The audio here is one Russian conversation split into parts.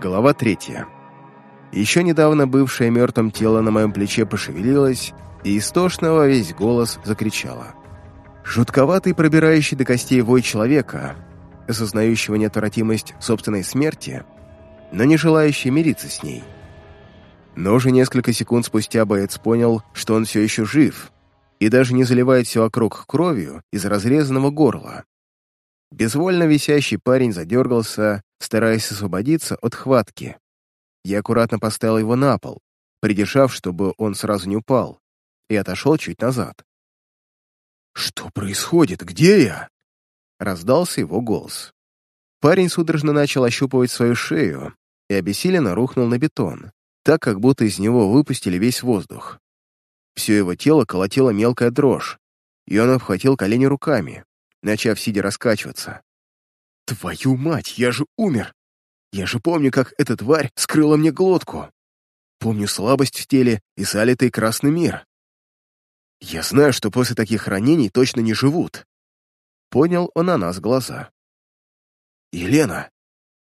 Глава третья. Еще недавно бывшее мертвым тело на моем плече пошевелилось, и истошно во весь голос закричало. Жутковатый, пробирающий до костей вой человека, осознающего неотвратимость собственной смерти, но не желающий мириться с ней. Но уже несколько секунд спустя боец понял, что он все еще жив, и даже не заливает все вокруг кровью из разрезанного горла. Безвольно висящий парень задергался, стараясь освободиться от хватки. Я аккуратно поставил его на пол, придержав, чтобы он сразу не упал, и отошел чуть назад. «Что происходит? Где я?» Раздался его голос. Парень судорожно начал ощупывать свою шею и обессиленно рухнул на бетон, так как будто из него выпустили весь воздух. Все его тело колотило мелкая дрожь, и он обхватил колени руками, начав сидя раскачиваться. «Твою мать, я же умер! Я же помню, как эта тварь скрыла мне глотку. Помню слабость в теле и залитый красный мир. Я знаю, что после таких ранений точно не живут». Понял он на нас глаза. «Елена,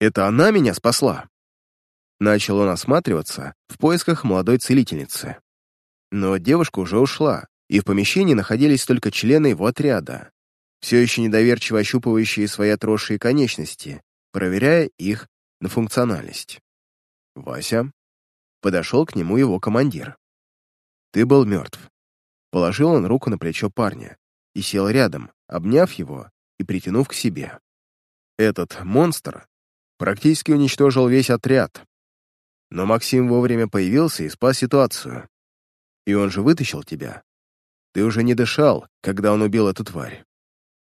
это она меня спасла?» Начал он осматриваться в поисках молодой целительницы. Но девушка уже ушла, и в помещении находились только члены его отряда, все еще недоверчиво ощупывающие свои отросшие конечности, проверяя их на функциональность. «Вася?» Подошел к нему его командир. «Ты был мертв». Положил он руку на плечо парня и сел рядом, обняв его и притянув к себе. Этот монстр практически уничтожил весь отряд. Но Максим вовремя появился и спас ситуацию. И он же вытащил тебя. Ты уже не дышал, когда он убил эту тварь.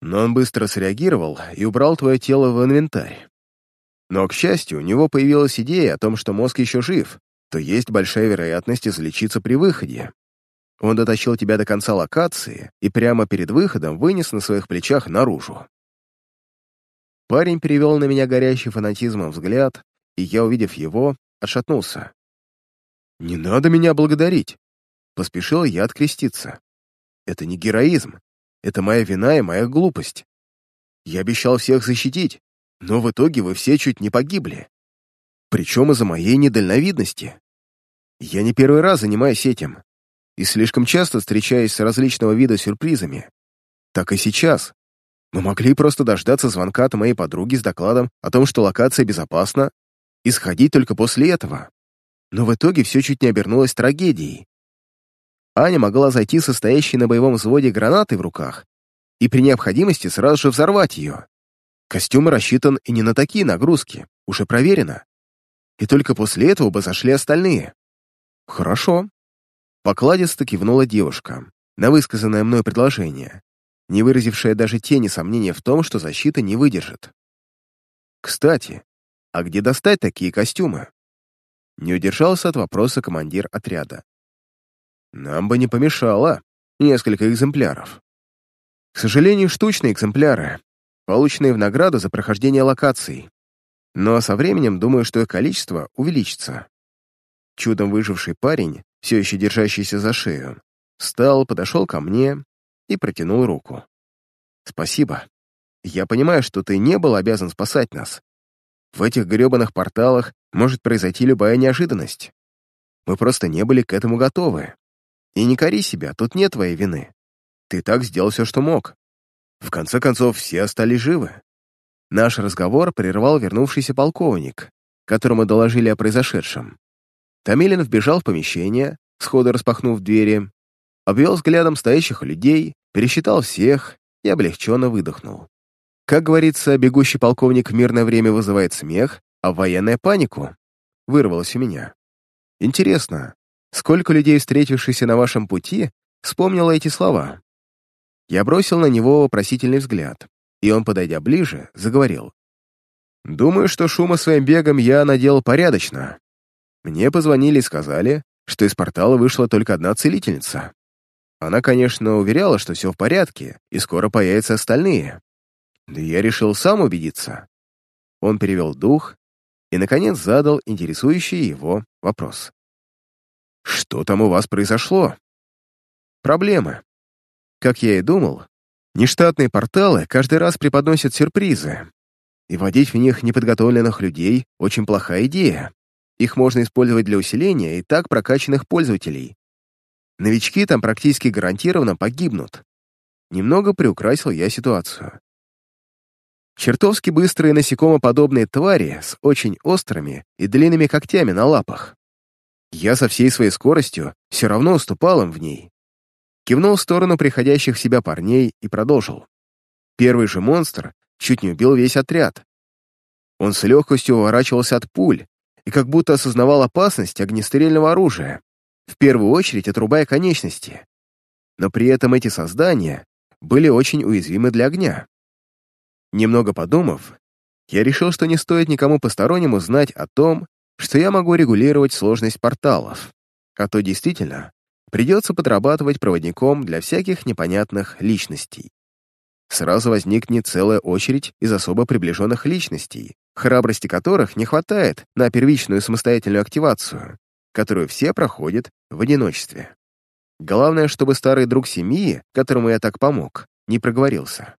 Но он быстро среагировал и убрал твое тело в инвентарь. Но, к счастью, у него появилась идея о том, что мозг еще жив, то есть большая вероятность излечиться при выходе. Он дотащил тебя до конца локации и прямо перед выходом вынес на своих плечах наружу. Парень перевел на меня горящий фанатизмом взгляд, и я, увидев его, отшатнулся. «Не надо меня благодарить!» Поспешил я откреститься. «Это не героизм. Это моя вина и моя глупость. Я обещал всех защитить, но в итоге вы все чуть не погибли. Причем из-за моей недальновидности. Я не первый раз занимаюсь этим, и слишком часто встречаюсь с различного вида сюрпризами. Так и сейчас. Мы могли просто дождаться звонка от моей подруги с докладом о том, что локация безопасна, и сходить только после этого. Но в итоге все чуть не обернулось трагедией. Аня могла зайти со стоящей на боевом взводе гранатой в руках и при необходимости сразу же взорвать ее. Костюм рассчитан и не на такие нагрузки, уже проверено. И только после этого бы зашли остальные. Хорошо. Покладисто кивнула девушка на высказанное мной предложение, не выразившая даже тени сомнения в том, что защита не выдержит. Кстати, а где достать такие костюмы? Не удержался от вопроса командир отряда. Нам бы не помешало несколько экземпляров. К сожалению, штучные экземпляры, полученные в награду за прохождение локаций. Но со временем думаю, что их количество увеличится. Чудом выживший парень, все еще держащийся за шею, встал, подошел ко мне и протянул руку. «Спасибо. Я понимаю, что ты не был обязан спасать нас. В этих гребаных порталах может произойти любая неожиданность. Мы просто не были к этому готовы. И не кори себя, тут нет твоей вины. Ты так сделал все, что мог. В конце концов, все остались живы. Наш разговор прервал вернувшийся полковник, которому доложили о произошедшем. Томилин вбежал в помещение, сходу распахнув двери, обвел взглядом стоящих людей, пересчитал всех и облегченно выдохнул. Как говорится, бегущий полковник в мирное время вызывает смех, а военная панику. Вырвалось у меня. Интересно, сколько людей, встретившихся на вашем пути, вспомнило эти слова? Я бросил на него вопросительный взгляд, и он, подойдя ближе, заговорил. «Думаю, что шума своим бегом я наделал порядочно. Мне позвонили и сказали, что из портала вышла только одна целительница. Она, конечно, уверяла, что все в порядке, и скоро появятся остальные. Да я решил сам убедиться». Он перевел дух и, наконец, задал интересующий его вопрос. «Что там у вас произошло?» «Проблемы. Как я и думал, нештатные порталы каждый раз преподносят сюрпризы. и вводить в них неподготовленных людей — очень плохая идея. Их можно использовать для усиления и так прокачанных пользователей. Новички там практически гарантированно погибнут. Немного приукрасил я ситуацию. Чертовски быстрые насекомоподобные твари с очень острыми и длинными когтями на лапах. Я со всей своей скоростью все равно уступал им в ней. Кивнул в сторону приходящих в себя парней и продолжил. Первый же монстр чуть не убил весь отряд. Он с легкостью уворачивался от пуль и как будто осознавал опасность огнестрельного оружия, в первую очередь отрубая конечности. Но при этом эти создания были очень уязвимы для огня. Немного подумав, я решил, что не стоит никому постороннему знать о том, что я могу регулировать сложность порталов, а то действительно придется подрабатывать проводником для всяких непонятных личностей. Сразу возникнет целая очередь из особо приближенных личностей, храбрости которых не хватает на первичную самостоятельную активацию, которую все проходят в одиночестве. Главное, чтобы старый друг семьи, которому я так помог, не проговорился.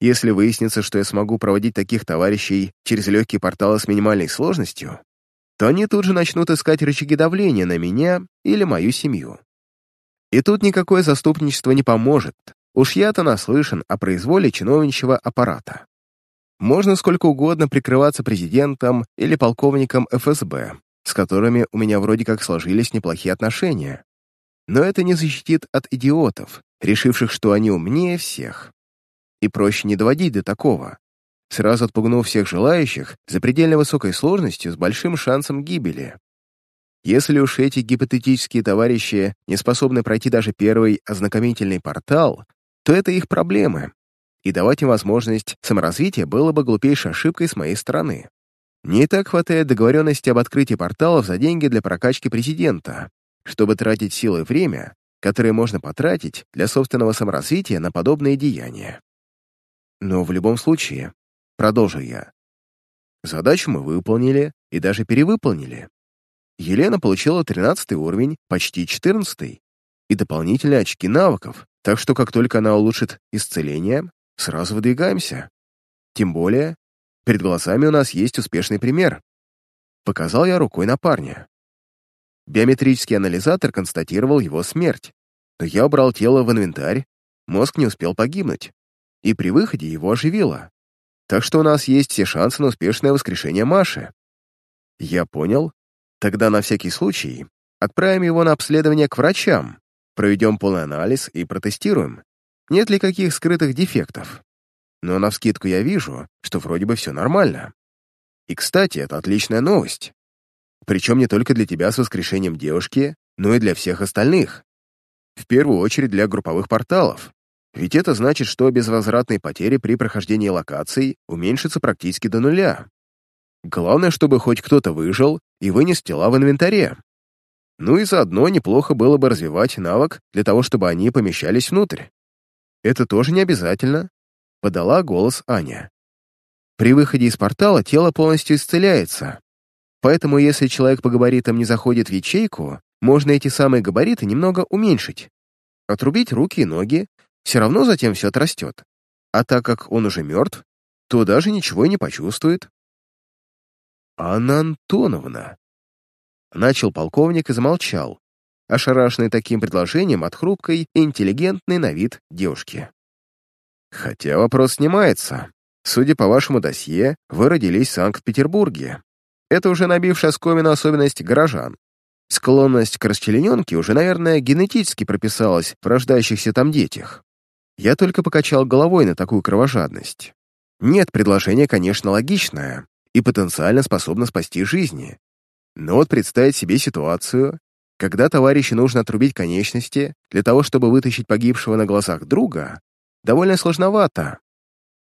Если выяснится, что я смогу проводить таких товарищей через легкие порталы с минимальной сложностью, то они тут же начнут искать рычаги давления на меня или мою семью. И тут никакое заступничество не поможет. Уж я-то наслышан о произволе чиновничьего аппарата. Можно сколько угодно прикрываться президентом или полковником ФСБ, с которыми у меня вроде как сложились неплохие отношения. Но это не защитит от идиотов, решивших, что они умнее всех и проще не доводить до такого, сразу отпугнув всех желающих за предельно высокой сложностью с большим шансом гибели. Если уж эти гипотетические товарищи не способны пройти даже первый ознакомительный портал, то это их проблемы, и давать им возможность саморазвития было бы глупейшей ошибкой с моей стороны. Мне и так хватает договоренности об открытии порталов за деньги для прокачки президента, чтобы тратить силы и время, которые можно потратить для собственного саморазвития на подобные деяния. Но в любом случае, продолжу я, задачу мы выполнили и даже перевыполнили. Елена получила 13 уровень, почти 14 и дополнительные очки навыков, так что как только она улучшит исцеление, сразу выдвигаемся. Тем более, перед глазами у нас есть успешный пример. Показал я рукой на парня. Биометрический анализатор констатировал его смерть, но я убрал тело в инвентарь, мозг не успел погибнуть и при выходе его оживило. Так что у нас есть все шансы на успешное воскрешение Маши. Я понял. Тогда на всякий случай отправим его на обследование к врачам, проведем полный анализ и протестируем, нет ли каких скрытых дефектов. Но навскидку я вижу, что вроде бы все нормально. И, кстати, это отличная новость. Причем не только для тебя с воскрешением девушки, но и для всех остальных. В первую очередь для групповых порталов. Ведь это значит, что безвозвратные потери при прохождении локаций уменьшатся практически до нуля. Главное, чтобы хоть кто-то выжил и вынес тела в инвентаре. Ну и заодно неплохо было бы развивать навык для того, чтобы они помещались внутрь. Это тоже не обязательно, — подала голос Аня. При выходе из портала тело полностью исцеляется, поэтому если человек по габаритам не заходит в ячейку, можно эти самые габариты немного уменьшить. Отрубить руки и ноги, все равно затем все отрастет. А так как он уже мертв, то даже ничего и не почувствует. «Анна Антоновна!» Начал полковник и замолчал, ошарашенный таким предложением от хрупкой интеллигентной на вид девушки. «Хотя вопрос снимается. Судя по вашему досье, вы родились в Санкт-Петербурге. Это уже набившая скомина особенность горожан. Склонность к расчлененке уже, наверное, генетически прописалась в рождающихся там детях. Я только покачал головой на такую кровожадность. Нет, предложение, конечно, логичное и потенциально способно спасти жизни. Но вот представить себе ситуацию, когда товарищу нужно отрубить конечности для того, чтобы вытащить погибшего на глазах друга, довольно сложновато.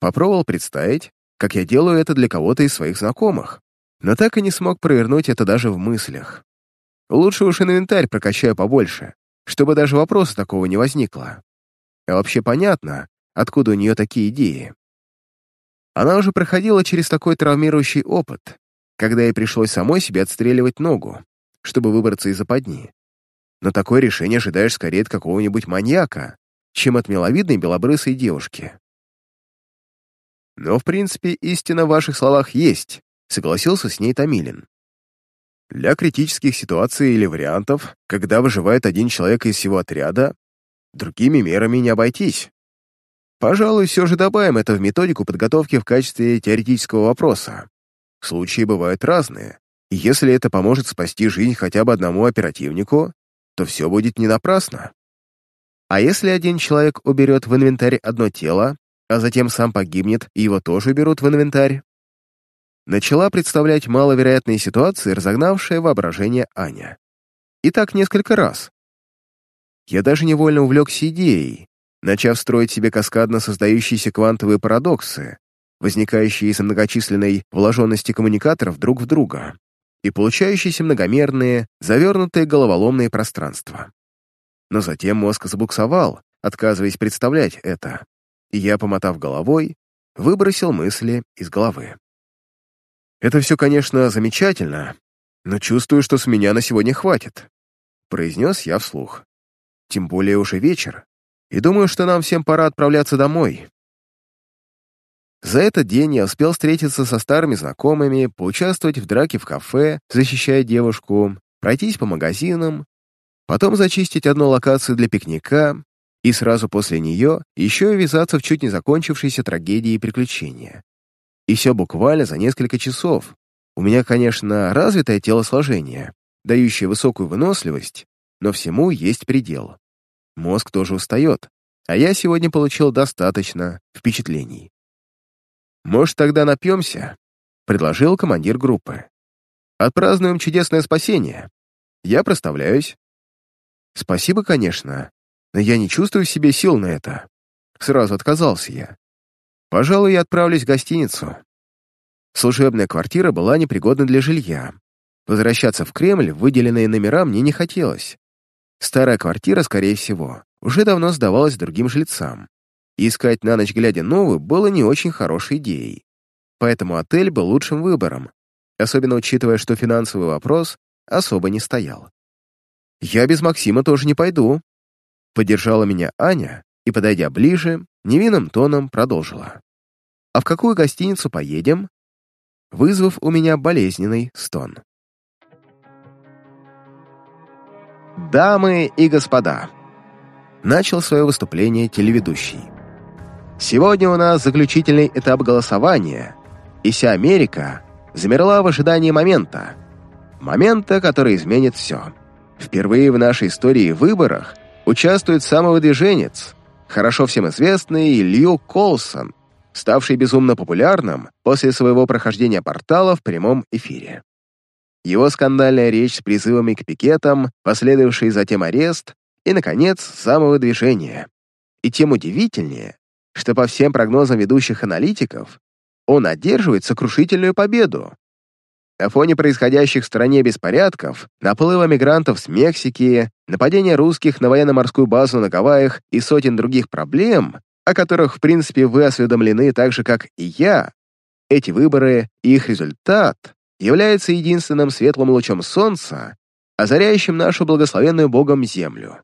Попробовал представить, как я делаю это для кого-то из своих знакомых, но так и не смог провернуть это даже в мыслях. Лучше уж инвентарь прокачаю побольше, чтобы даже вопроса такого не возникло. А вообще понятно, откуда у нее такие идеи. Она уже проходила через такой травмирующий опыт, когда ей пришлось самой себе отстреливать ногу, чтобы выбраться из западни. Но такое решение ожидаешь скорее от какого-нибудь маньяка, чем от миловидной белобрысой девушки. Но, в принципе, истина в ваших словах есть, согласился с ней Томилин. Для критических ситуаций или вариантов, когда выживает один человек из всего отряда, другими мерами не обойтись. Пожалуй, все же добавим это в методику подготовки в качестве теоретического вопроса. Случаи бывают разные, и если это поможет спасти жизнь хотя бы одному оперативнику, то все будет не напрасно. А если один человек уберет в инвентарь одно тело, а затем сам погибнет, и его тоже уберут в инвентарь? Начала представлять маловероятные ситуации, разогнавшая воображение Аня. И так несколько раз. Я даже невольно увлекся идеей, начав строить себе каскадно создающиеся квантовые парадоксы, возникающие из многочисленной вложенности коммуникаторов друг в друга и получающиеся многомерные, завернутые головоломные пространства. Но затем мозг забуксовал, отказываясь представлять это, и я, помотав головой, выбросил мысли из головы. «Это все, конечно, замечательно, но чувствую, что с меня на сегодня хватит», произнес я вслух. «Тем более уже вечер, и думаю, что нам всем пора отправляться домой. За этот день я успел встретиться со старыми знакомыми, поучаствовать в драке в кафе, защищая девушку, пройтись по магазинам, потом зачистить одну локацию для пикника и сразу после нее еще и ввязаться в чуть не закончившейся трагедии и приключения. И все буквально за несколько часов. У меня, конечно, развитое телосложение, дающее высокую выносливость, но всему есть предел. Мозг тоже устает, а я сегодня получил достаточно впечатлений. «Может, тогда напьемся?» — предложил командир группы. «Отпразднуем чудесное спасение. Я проставляюсь». «Спасибо, конечно, но я не чувствую в себе сил на это». Сразу отказался я. «Пожалуй, я отправлюсь в гостиницу». Служебная квартира была непригодна для жилья. Возвращаться в Кремль в выделенные номера мне не хотелось. Старая квартира, скорее всего, уже давно сдавалась другим жильцам. Искать на ночь глядя новую было не очень хорошей идеей. Поэтому отель был лучшим выбором, особенно учитывая, что финансовый вопрос особо не стоял. «Я без Максима тоже не пойду», — поддержала меня Аня и, подойдя ближе, невинным тоном продолжила. «А в какую гостиницу поедем?» вызвав у меня болезненный стон. Дамы и господа, начал свое выступление телеведущий. Сегодня у нас заключительный этап голосования, и вся Америка замерла в ожидании момента. Момента, который изменит все. Впервые в нашей истории в выборах участвует самовыдвиженец, хорошо всем известный Лью Колсон, ставший безумно популярным после своего прохождения портала в прямом эфире. Его скандальная речь с призывами к пикетам, последовавший затем арест и, наконец, самовыдвижение. И тем удивительнее, что по всем прогнозам ведущих аналитиков он одерживает сокрушительную победу. На фоне происходящих в стране беспорядков, наплыва мигрантов с Мексики, нападения русских на военно-морскую базу на Гавайях и сотен других проблем, о которых, в принципе, вы осведомлены так же, как и я, эти выборы и их результат является единственным светлым лучом солнца, озаряющим нашу благословенную Богом землю.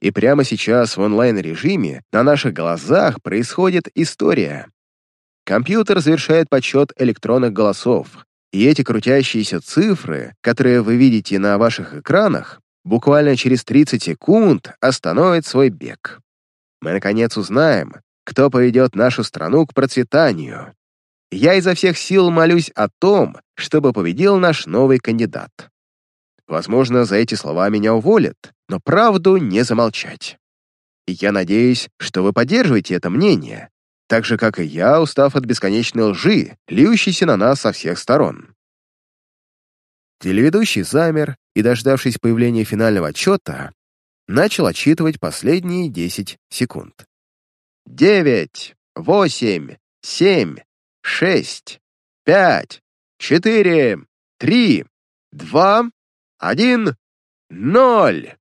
И прямо сейчас в онлайн-режиме на наших глазах происходит история. Компьютер завершает подсчет электронных голосов, и эти крутящиеся цифры, которые вы видите на ваших экранах, буквально через 30 секунд остановят свой бег. Мы, наконец, узнаем, кто поведет нашу страну к процветанию. Я изо всех сил молюсь о том, чтобы победил наш новый кандидат. Возможно, за эти слова меня уволят, но правду не замолчать. И я надеюсь, что вы поддерживаете это мнение, так же, как и я, устав от бесконечной лжи, льющейся на нас со всех сторон. Телеведущий замер и, дождавшись появления финального отчета, начал отчитывать последние 10 секунд. «Девять, восемь, семь, шесть, пять, четыре, три, два, один, ноль!»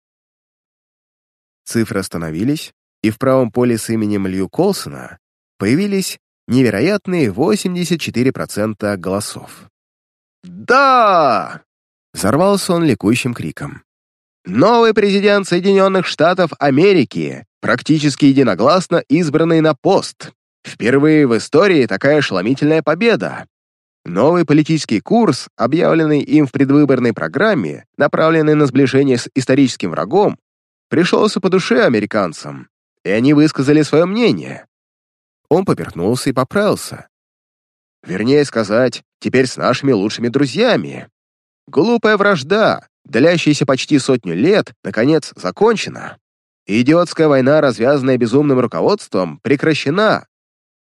Цифры остановились, и в правом поле с именем Лью Колсона появились невероятные 84% голосов. «Да!» — взорвался он ликующим криком. «Новый президент Соединенных Штатов Америки, практически единогласно избранный на пост, Впервые в истории такая ошеломительная победа. Новый политический курс, объявленный им в предвыборной программе, направленный на сближение с историческим врагом, пришелся по душе американцам, и они высказали свое мнение. Он поперхнулся и поправился. Вернее сказать, теперь с нашими лучшими друзьями. Глупая вражда, длящаяся почти сотню лет, наконец, закончена. Идиотская война, развязанная безумным руководством, прекращена,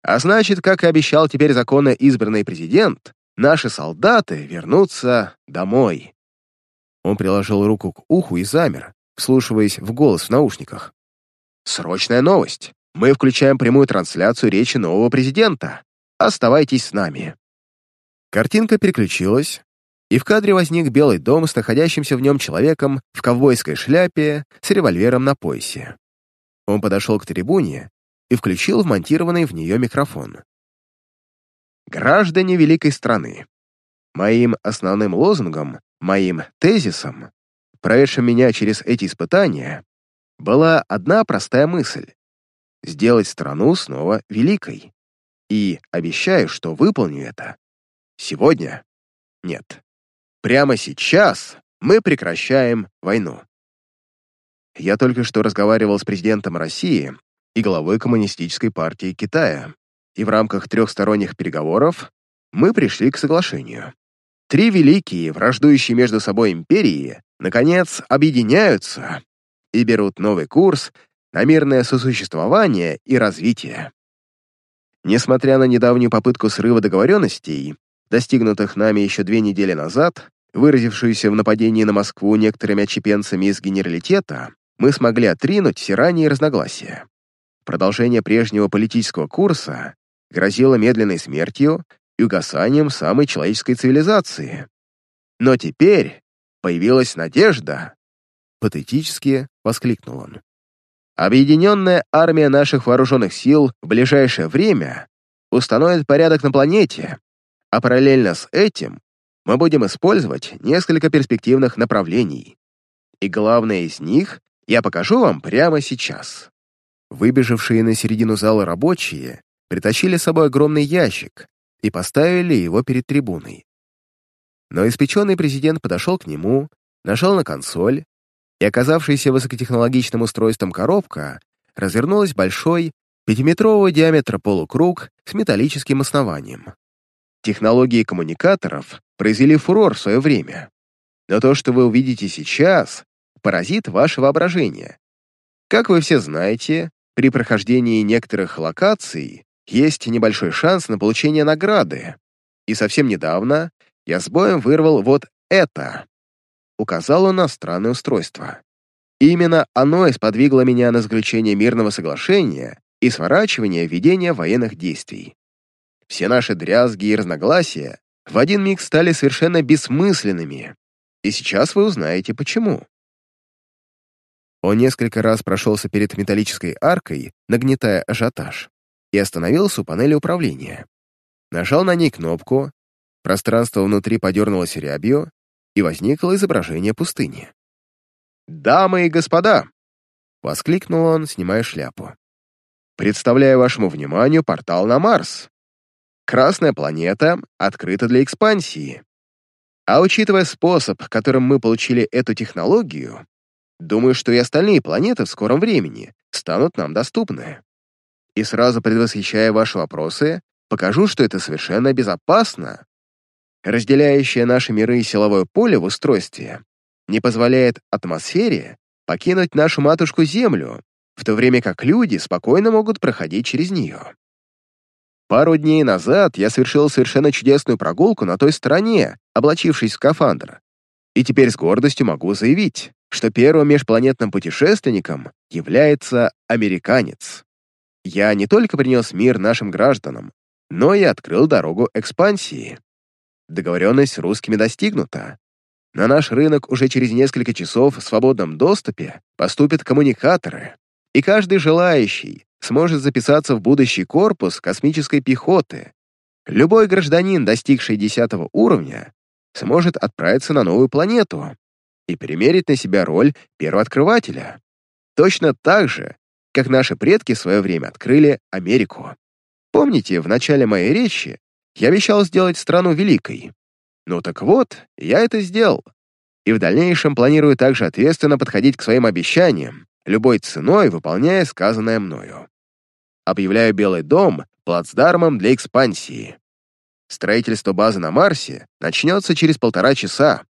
а значит, как и обещал теперь законно избранный президент, наши солдаты вернутся домой. Он приложил руку к уху и замер, вслушиваясь в голос в наушниках. «Срочная новость. Мы включаем прямую трансляцию речи нового президента. Оставайтесь с нами». Картинка переключилась, и в кадре возник белый дом с находящимся в нем человеком в ковбойской шляпе с револьвером на поясе. Он подошел к трибуне и включил вмонтированный в нее микрофон. «Граждане великой страны, моим основным лозунгом, моим тезисом, проведшим меня через эти испытания, была одна простая мысль — сделать страну снова великой. И обещаю, что выполню это. Сегодня? Нет. Прямо сейчас мы прекращаем войну. Я только что разговаривал с президентом России и главой Коммунистической партии Китая, и в рамках трехсторонних переговоров мы пришли к соглашению. Три великие, враждующие между собой империи, наконец, объединяются и берут новый курс на мирное сосуществование и развитие. Несмотря на недавнюю попытку срыва договоренностей, достигнутых нами еще две недели назад, выразившуюся в нападении на Москву некоторыми отчепенцами из генералитета, мы смогли отринуть все ранние разногласия. Продолжение прежнего политического курса грозило медленной смертью и угасанием самой человеческой цивилизации. Но теперь появилась надежда. Патетически воскликнул он. Объединенная армия наших вооруженных сил в ближайшее время установит порядок на планете, а параллельно с этим мы будем использовать несколько перспективных направлений. И главное из них я покажу вам прямо сейчас. Выбежавшие на середину зала рабочие притащили с собой огромный ящик и поставили его перед трибуной. Но испеченный президент подошел к нему, нажал на консоль, и оказавшаяся высокотехнологичным устройством коробка развернулась большой, пятиметрового диаметра полукруг с металлическим основанием. Технологии коммуникаторов произвели фурор в свое время. Но то, что вы увидите сейчас, поразит ваше воображение. Как вы все знаете, при прохождении некоторых локаций есть небольшой шанс на получение награды. И совсем недавно я с боем вырвал вот это. Указал он на странное устройство. именно оно и сподвигло меня на заключение мирного соглашения и сворачивание ведения военных действий. Все наши дрязги и разногласия в один миг стали совершенно бессмысленными, и сейчас вы узнаете почему. Он несколько раз прошелся перед металлической аркой, нагнетая ажиотаж, и остановился у панели управления. Нажал на ней кнопку, пространство внутри подернулось рябью, и возникло изображение пустыни. «Дамы и господа!» — воскликнул он, снимая шляпу. «Представляю вашему вниманию портал на Марс. Красная планета открыта для экспансии. А учитывая способ, которым мы получили эту технологию, Думаю, что и остальные планеты в скором времени станут нам доступны. И сразу предвосхищая ваши вопросы, покажу, что это совершенно безопасно. Разделяющее наши миры силовое поле в устройстве не позволяет атмосфере покинуть нашу матушку Землю, в то время как люди спокойно могут проходить через нее. Пару дней назад я совершил совершенно чудесную прогулку на той стороне, облачившись в скафандр. И теперь с гордостью могу заявить, что первым межпланетным путешественником является американец. Я не только принес мир нашим гражданам, но и открыл дорогу экспансии. Договоренность с русскими достигнута. На наш рынок уже через несколько часов в свободном доступе поступят коммуникаторы, и каждый желающий сможет записаться в будущий корпус космической пехоты. Любой гражданин, достигший 10 уровня, сможет отправиться на новую планету, и примерить на себя роль первооткрывателя. Точно так же, как наши предки в свое время открыли Америку. Помните, в начале моей речи я обещал сделать страну великой? Ну так вот, я это сделал. И в дальнейшем планирую также ответственно подходить к своим обещаниям, любой ценой выполняя сказанное мною. Объявляю Белый дом плацдармом для экспансии. Строительство базы на Марсе начнется через полтора часа.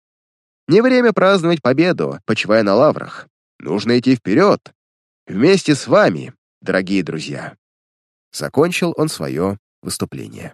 Не время праздновать победу, почивая на лаврах. Нужно идти вперед. Вместе с вами, дорогие друзья. Закончил он свое выступление.